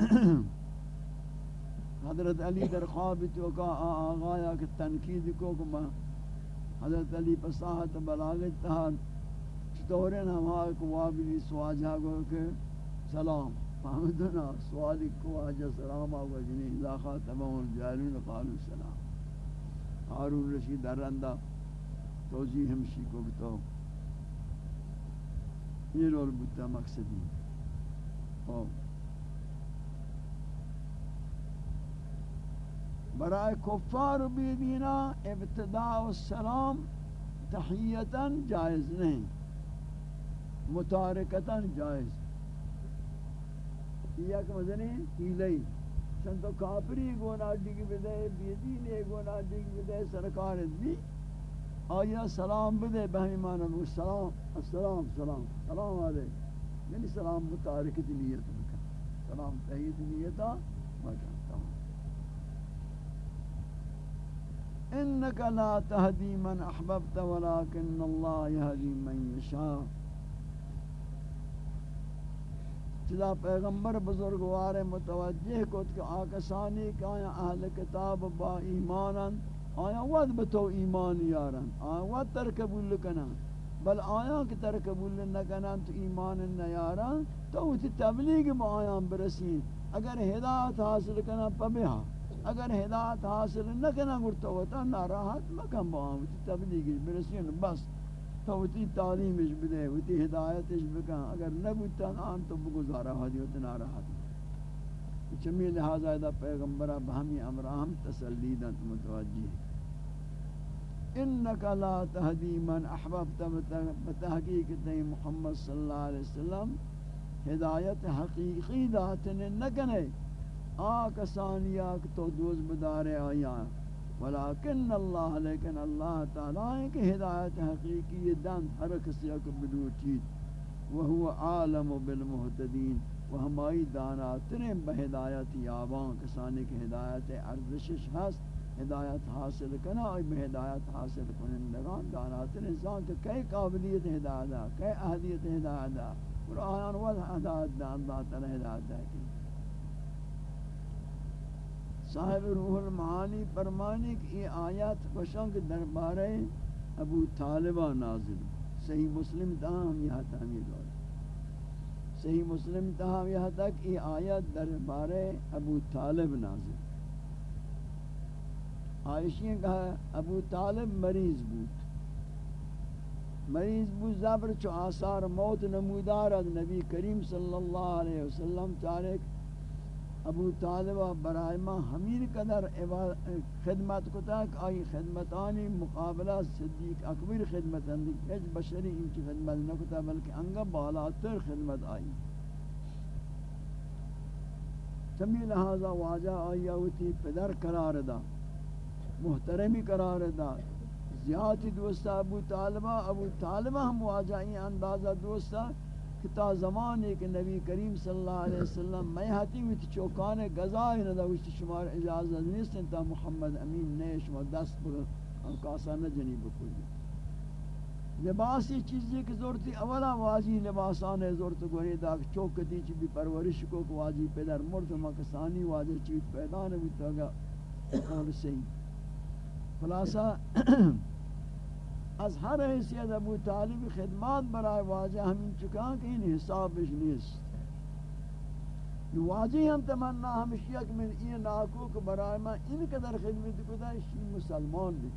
حضرت علی در خواب تو کا آغایا کہ تنقید کو کہ حضرت علی پساحت بلاغت تھا۔ چطورے نما کو وابلی سواجہ کو کہ سلام۔ فهمتنا سوالی کو آجا سلام آگا جنی اذا خاتمہ الجالون قالوا سلام حارون رشید درندہ توجیہ ہمشی کو بتاؤ یہ رول بتا مقصدی خوب برای کفار بی دینا ابتداء السلام تحییتا جائز نہیں متارکتا جائز یہ کہ مزنی ہیلئی چند تو کافری گونا ڈگ بدے بیدین گونا ڈگ بدے سرکار بھی آیا سلام بدے بہمی مانا بو سلام السلام سلام سلام علیکم۔ یعنی سلام متارکت نیت بکن سلام تحییت نیتا بکن انك لا تهدي من احببت ولكن الله يهدي من يشاء چلا پیغمبر بزرگوار متوجہ کو کہ آکسانی کہ آیا اہل کتاب با ایمانن، آیا ود بتو ایمان یارن، آیا ود ترکبول کنا بل آیا کہ ترکبول نکنن تو ایمان نیارن، تو تی تبلیغ با آیان برسین۔ اگر ہدایت حاصل کنا پبہا اگر ہدایت حاصل نہ کنا گرتا ہوتا ناراحت مکم با ہم تبلیغ برسین۔ بس تو تی تعلیم اش بدے تی ہدایت اش بکن اگر نہ بوتا ان تو بگزارا ہو دیو ناراحت چمی لہذا دا پیغمبر بہمی امرام تسلی تسلیدن متوجہ انکا لا تہدی من احببت بتحقیق تی محمد صلی اللہ علیہ وسلم، ہدایت حقیقی داتن نکنے آکسانیا کہ تو دوز بدارے آیا ولیکن اللہ، لیکن اللہ تعالی ہے کہ ہدایت حقیقی دن ہر کسی کو بدوچید وہو عالم بالمحتدین و ہمائی داناترین بہدایت یابان کسانی کی ہدایت ارزشش ہست، ہدایت حاصل کنا اور بہدایت حاصل کنندگان۔ دانا داناتر انسان کہ کئی قابلیت ہدایت ہے کئی اہدیت ہدایت۔ ہے قرآن والہدایت ہدایت دا اللہ تعالی ہدایت دا صاحب روح المعانی فرمانی کہ یہ آیات خوشنگ دربارے ابو طالبہ نازل صحیح مسلم تاہم یہاں تعمیر دور صحیح مسلم تاہم یہاں تک یہ آیات دربارے ابو طالب نازل آئیشی کہا ابو طالب مریض بود۔ مریض بود، زبر چو آثار موت نمودار نبی کریم صلی اللہ علیہ وسلم چارک ابو طالب برائے ما ہمین قدر خدمت کو تک آئی خدمتانی مقابلہ صدیق اکبر خدمت اندی کج بشری ان کی خدمت نہ کتا بلکہ انگا بالاتر خدمت آئی۔ چمی لہذا واجہ آئی ہوتی پدر قرار دا، محترمی قرار دا، زیادی دوستا ابو طالبہ ابو طالبہ ہم واجہ این اندازہ دوستا کہ تا زمان ایک نبی کریم صلی اللہ علیہ وسلم میں ہاتی ہوئی چوکان گزائی نہ دوشت شمار اجازت نیستن تا محمد امین نے شما دست پر کاسا نہ جنی بکلی لباسی چیزی کی ضرورتی اولا واجی لباسان ضرورت گوری دا چوک دی چی بھی پرورش کو کہ واجی پدر مرد مکسانی واجی چیز پیدا نبی تو گا قول سی خلاصا از ہر حیثیت ابو طالب خدمات برای واجہ ہمیں چکا کہ ان حسابش نیست. واجی ہم تمنا ہمشیہ کہ من این ناکو کہ برای ما ان قدر خدمت کتا شی مسلمان بھی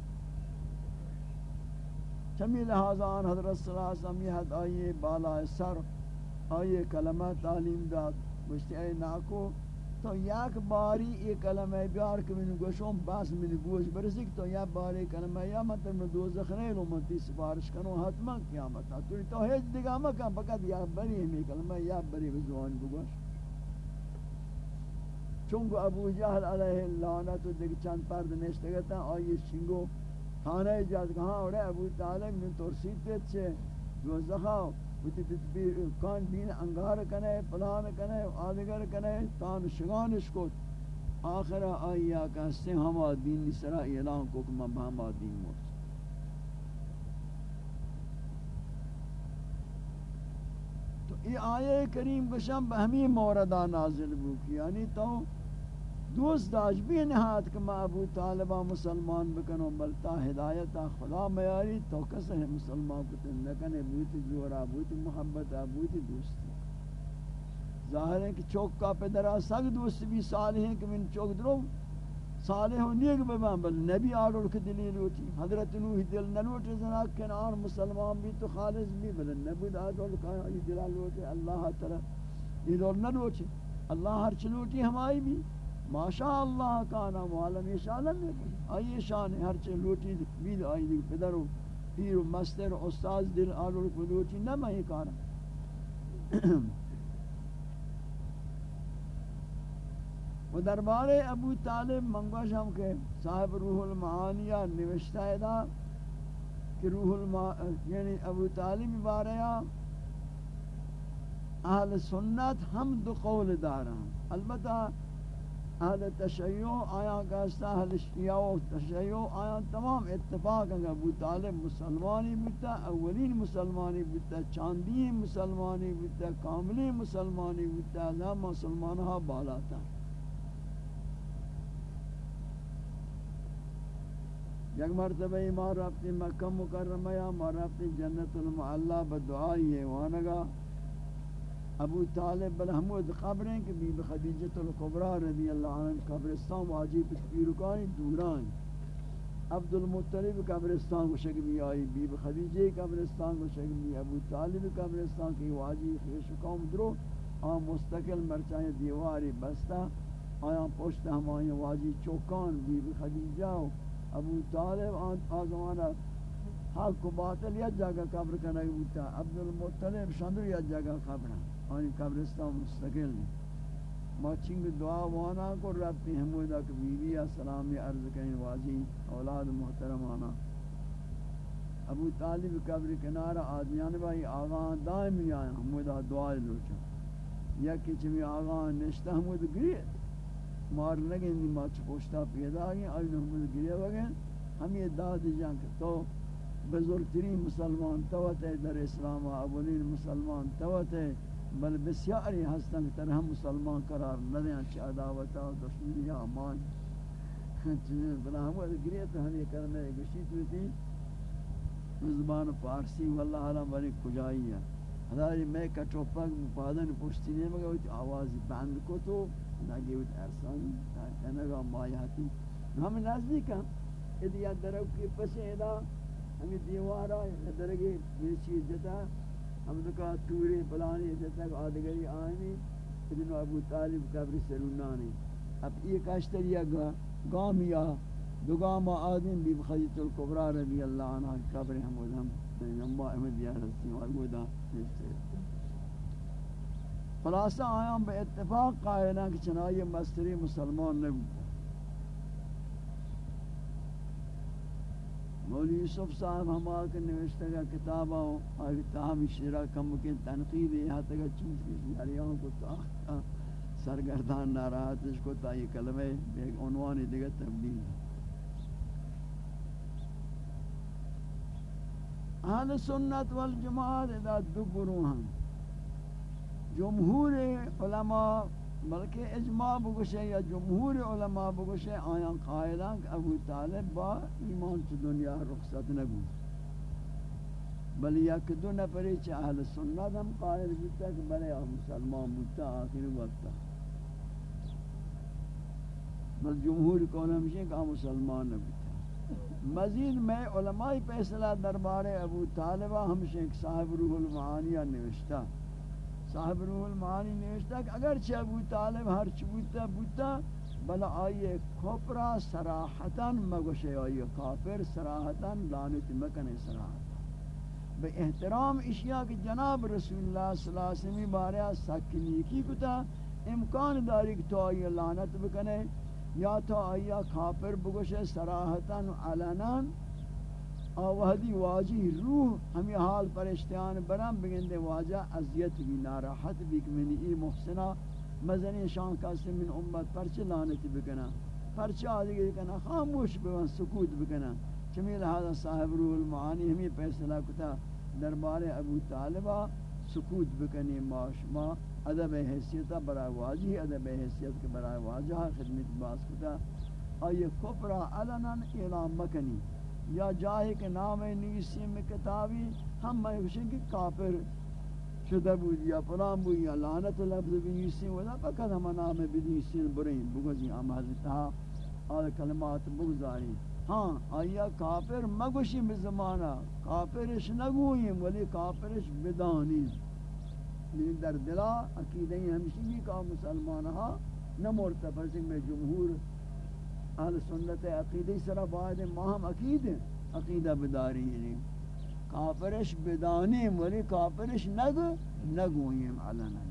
چمی لحاظان حضرت صلی اللہ علیہ وسلم یہ حد آئیے بالا سر آئیے کلمہ تعلیم داد، گوشتی اے ناکو تو یک باری یہ کلمہ بیار کہ من گوشم باس من گوش برسک تو یک باری کلمہ یا مطلب من دوزخ نہیں لو من تی سفارش کنو حتما قیامتا تو تو ہیچ دیگا مکہ فقط یا بری ہمی کلمہ یا بری بزوان بگوش. چونکہ ابو جہل علیہ اللعنت دیکھ چند پرد نشتے گتا آئیے شنگو. خانہ جات کہاں اوڑے ابو طالب من ترسید پیت چھے جو زخاو وتی تدبیر، کان دین انگار کنے، پلان کنے، آدگر کنے، تان شگانش کو آخر آیا کہ سے ہم دین سرا اعلان کو کہ ہم دین مو تو یہ آیے کریم گشم بہمی موردہ نازل بو کی یعنی تو دوست داش بھی نہات کہ میں ابو طالبہ ہاں مسلمان بکنو بلتا ہدایتا ہاں، خدا میاری تو کس ہے مسلمان کو تن نکنے، بوتی زورا بوتی محبت ہاں، بوتی دوستی۔ ظاہر ہے کہ چوک کا پدرا سگ دوست بھی صالح ہیں کہ من چوک درو، صالح ہو نیک ببان بل نبی آرول کے دلی لوٹی۔ حضرت نوح دل نلوٹی زنا کنار مسلمان بھی تو خالص بھی، بل نبی آرول کا یہ دل لوٹی اللہ تعالی یہ دول نلوٹی اللہ ہر چلوٹی ہمائی بھی۔ ماشاء اللہ کانا معلم یہ شانم نہیں آئی شان ہر چیز لوٹی بید آئی دیکھ پدر و پیر و مستر و استاز دل آلو کو لوٹی نہ میں کانا و دربار ابو طالب منگوش ہم کہ صاحب روح المعانیہ نوشتہ دا کہ روح المعانیہ یعنی ابو طالب باریا اہل سنت ہم دو قول دارا البتہ اہل تشیع آیا کہستا اہل شیعہ و تشیع آیا، تمام اتفاق ہیں ابو طالب مسلمانی بودتا اولین مسلمانی بودتا چاندی مسلمانی بودتا کاملی مسلمانی بودتا اللہ مسلمانها بالا تا یک مرتبہ ما رابطی مکہ مکرمہ، یا ما رابطی جنت المعلا، بدعائی ہے وانگا ابو طالب بل حمود قبریں کہ بی بی خدیجت القبرہ رضی اللہ عنہ قبرستان واجب پیرکانی دوران عبد المطلب قبرستان کو شک بھی آئی، بی بی خدیجہ قبرستان کو شک بھی ابو طالب قبرستان کی واجی خیش قوم درو، آن مستقل مرچائیں دیواری بستا آیا پشت ہمائیں واجی چوکان بی بی خدیجہ ابو طالب، آن آزمانہ حق و باطل یا جگہ قبر کنگ بوتا عبد المطلب شندر یا جگہ قبر آنی قبرستان مستقل ما چنگ دعا وانا کو ربتی حمودہ کہ بی بی سلامی عرض کریں واضی اولاد محترمانا۔ ابو طالب قبر کنار آدمیان بھائی آغان دائمی آیا حمودہ دعا لوچا۔ یا کچھ میں آغان نشتا حمود گری مار لگیں دی، ما چپوشتا پیدا آگئیں آئی حمود گری وگیں ہم یہ داد جان کہ تو بزرگترین مسلمان توت ہے در اسلام اولین مسلمان توت ہے بل بسیاری ہستن تر ہم مسلمان قرار نہ دیں چ عداوت و دشمنی یا امان بنا ہم گریت ہم یہ کرنے گشی تو زبان فارسی والله عالم بری کجائی ہے ہداری میں کٹو پگ پادن پوچھتی نہیں مگر آواز بند کو تو نہ گیوت ارسان کہنے مایاتی ہم نزدیک ہیں ادیا درو کی پسیدا ہمیں دیوارا درگے یہ چیز دیتا ہم دکا توری پلانی سے تک آدگری آئینی ابن ابو طالب قبر سرونانی اب یہ کاشتر یا گام یا، دو گام آدم بی بخیط القبرہ رضی اللہ عنہ قبر حمود ہم نمبا یعنی احمد یا رسی والمودہ خلاصہ آیاں بے اتفاق قائلہ کہ چنائی مستری مسلمان نبی۔ مولی یوسف صاحب ہما کے نوشتہ کا کتاب آو آئی تاہم شیرہ کم کے تنقید یہاں تک چیز کی جاریوں کو تاہتا سرگردان ناراحت اس کو تا یہ کلمہ ایک عنوان دیگر تبدیل اہل سنت والجماعت ادا دو گروہ ہیں جمہور علماء بلکہ اجماع بگوشے یا جمہور علماء بگوشے آیاں قائلان کہ ابو طالب با ایمان تو دنیا رخصت نگو۔ بل یک دو نفری چھ اہل سنت ہم قائل بیتا کہ بلے مسلمان بیتا آخر وقتا بل جمہور قول ہمشہ کہ مسلمان نبیتا مزید میں علماء پیسلہ دربار ابو طالبہ ہمشہ ایک صاحب روح المعانیہ نوشتا صاحب روح المعانی نوشتا کہ اگرچہ ابو طالب ہر چبوتا بوتا بلا آئیے کھوپرا سراحتا مگوشے آئیے کافر سراحتا لانت مکن سراحتا بے احترام اشیاء کی جناب رسول اللہ صلی اللہ علیہ وسلم بارے سکنی کی کتا، امکان داری کہ تو آئیے لانت بکنے یا تو آئیے کافر بگوشے سراحتا علنان آوہدی واجی روح، ہمیں حال پرشتیان برام بگندے واجہ عذیت بھی ناراحت بھی کہ منی ای محسنہ مزنی شان کاسی من امت پرچ لانت بکنا پرچ آدھگی بکنا خاموش بکنا سکوت بکنا چمی لہذا صاحب روح المعانی ہمیں پیسلہ کتا. دربار ابو طالبہ سکوت بکنی معاش ما. ادب حیثیتا برای واجی، ادب حیثیت کے برای واجہ خدمت باس کتا. آئیے کفرہ علنا اعلام بکنی یا جاہے کے نام نویسی میں کتابی، ہم میں خوشیں کہ کافر شدہ بود یا فلان بود یا لعنت لفظ بنویسی ولا فقط ہم نام بنویسی برین بگزی ہم حضرت ہاں آل کلمات بگزاری ہاں آیا کافر مگوشی بزمانہ کافرش نگوئیم ولی کافرش بدانی لیکن در دلا عقیدہ ہمشی کا مسلمان ہاں نہ مرتبہ میں جمہور اہل سنت عقیدی سرا باید ما ہم عقید عقیدہ بداری یعنی کافرش بدانیم ولی کافرش نگ نگویم علنا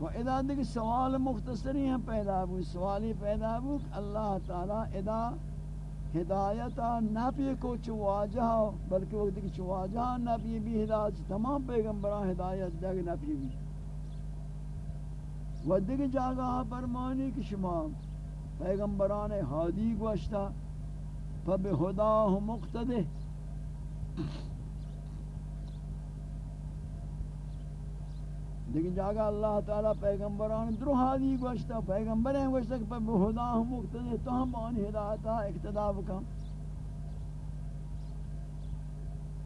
و ادا دیکھ سوال مختصری ہیں، پیدا ہوئی سوالی پیدا ہوئی اللہ تعالی ادا ہدایتا نبی کو چواجہ، بلکہ وقت کی چواجہ نبی بھی ہدایت، تمام پیغمبران ہدایت دیکھ نبی بھی۔ و دیگه جاگہ فرمانی کہ شما پیغمبران حادی گوشتا فبہداہ مقتدہ۔ دیکھیں جاگا اللہ تعالی پیغمبران درو حادی گوشتا، پیغمبر پیغمبران گوشتا کہ بہداہ مقتدہ، تو ہم آن ہدایتا اقتداء بکم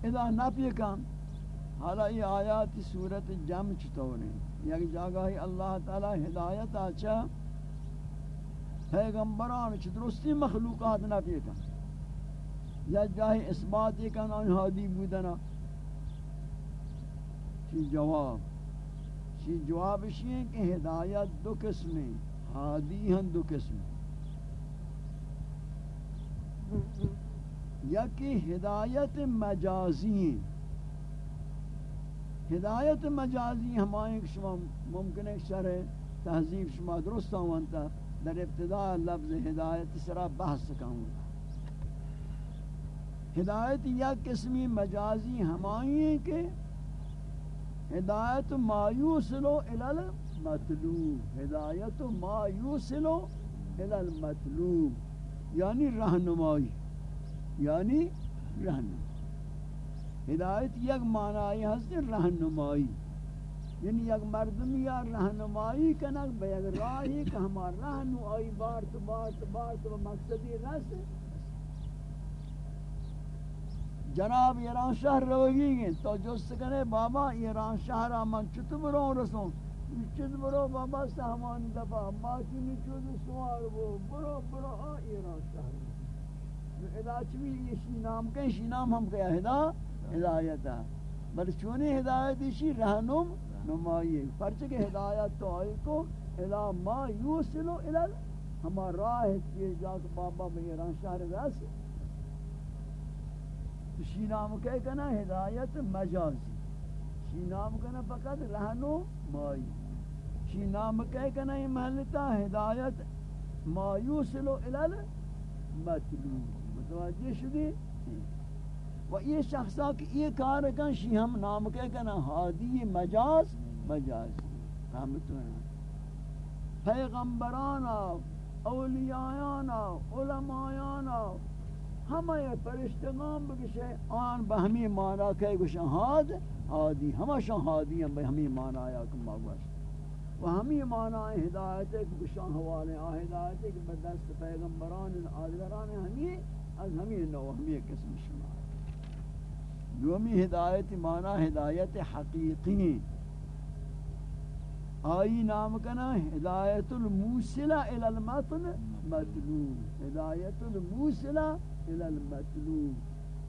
اذا نفی کم حالا یہ آیات سورت جمع چطور ہیں؟ یک جاگاہی اللہ تعالی ہدایت آچا پیغمبران چھ درستی مخلوقات نہ پیتا یا جاہی اثبات کن آن حادی بودنا چی جواب؟ چی جواب ہے کہ ہدایت دو قسم ہیں حادی ہیں دو قسم یا کہ ہدایت مجازی ہیں۔ ہدایت مجازی ہمائیں شما ممکن ہے شرح تہذیب شما درست ہوانتا در ابتداء لفظ ہدایت سرا بحث کروں گا ہدایت یا قسمی مجازی ہمائیں کہ ہدایت ما یوصلو الال مطلوب۔ ہدایت ما یوصلو الال مطلوب۔ یعنی رہنمائی۔ یعنی رہنمائی۔ ہدایت یک معنی ہے رہنمائی۔ یعنی یک مردم یا رہنمائی کنک بے یک راہی کہ ہمار رہنمائی بار تو بار تو بار تو مقصدی رس۔ جناب ایران شہر روگی گئے۔ تو جست کنے بابا ایران شہر آمان چت برو رسوں چت برو بابا سہمان دفع باقی نہیں چود سوار برو برو برو ایران شہر۔ ادا چوی یہ شی نام کہیں، شی نام ہم کیا ہے ہدایت ہے۔ بل چونی ہدایت اسی رہنم نمائی پرچہ کہ ہدایت تو آئی کو الہ ما یوسلو الہ ہما راہ کیے جا کہ بابا میران شہر رس شی نام کہے کنا ہدایت مجازی۔ شی نام کنا فقط رہنو مائی۔ شی نام کہے کنا یہ محلتا ہدایت ما یوسلو الہ مطلوب۔ متوجہ شدی؟ و یہ شخصا کہ یہ کار کن شی ہم نام کے کنا حادی مجاز مجاز فهمتونا پیغمبرانا اولیاءانا علماءانا ہمیں پرشتگان بکشے، آن بہمی مانا کہے گوشن ہاد، ہادی ہمشان ہادی ہیں بہمی مانا آیا کم باگوش و ہمی مانا ہدایت ہے کہ گوشان حوالے آ، ہدایت ہے کہ بدست پیغمبران آدگران ہمی از ہمی نو ہمی قسم شما۔ دومی ہدایت مانا ہدایت حقیقی آئی نام کنا ہدایت الموسلہ الى المطن مطلوب۔ ہدایت الموسلہ الى المطلوب۔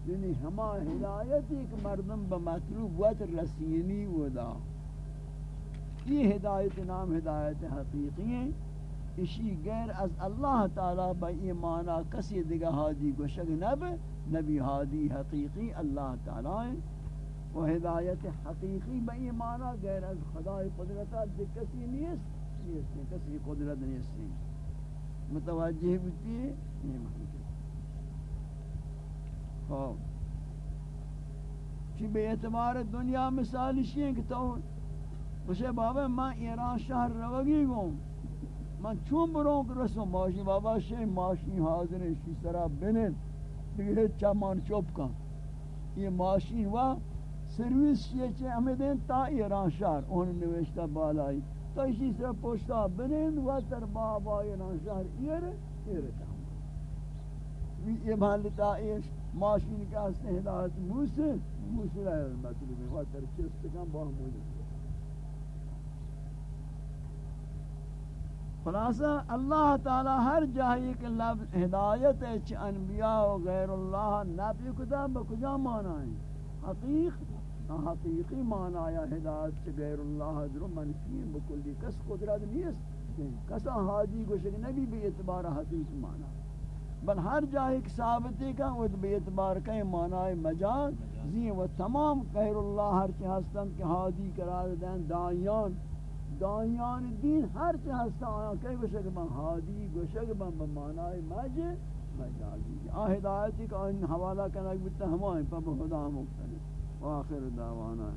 یعنی ہما ہدایت ایک مردم بمطلوب وقت رسینی ودا۔ یہ ہدایت نام ہدایت حقیقی ہیں۔ اسی غیر از اللہ تعالی با ایمانا کسی دیگا حادی گوشک نب نبی حادی حقیقی اللہ تعالی و ہدایت حقیقی با ایمانا غیر از خدای قدرتا دیکھ کسی نیست نیست کسی قدرت نیست متوجہ بودتی ہے یہ معنی ہاں چی بے اعتبار دنیا مثال شیئے کہ تو اسے بابا، میں ایران شہر روگی گوں میں چون بروں کہ رسو ماشی بابا شیئے ماشی حاضر ہے شی سرا بنن۔ دیگه چا مان چوب کن یہ ماشین و سرویس شیئے چے ہمیں دیں تا ایران شہر۔ انہوں نے نوشتا بالائی۔ تو اسی سرا پوشتا بنن و تر بابا ایران شہر۔ ایر ایر کام یہ محلتا ایش ماشین کا اس ہدایت موسی موسی ہے مطلب ہے وہ ترچست کا بہ موجود۔ خلاصہ اللہ تعالی ہر جاہی کہ لفظ ہدایت ہے چ انبیاء و غیر اللہ نبی خدا بکجا مانا ہے؟ حقیق؟ حقیقی مانا یا ہدایت چ غیر اللہ در منفی بکلی کس قدرت نہیں کس حاجی گوشک نبی بھی اعتبار حقیق مانا۔ بل ہر جائے ایک ثابتی کا وہ بے اعتبار کا معنی مجاز زی و تمام غیر اللہ ہر چی ہستن کہ ہادی قرار دیں دائیان۔ دایان دین ہر چہ ہستا آیا، کئی بشک من ہادی گوشک من بمعنی مج مجازی آ ہدایتی کہ ان حوالہ کرنا بتا ہمائیں پا بہدا مختلف واخر دعوانا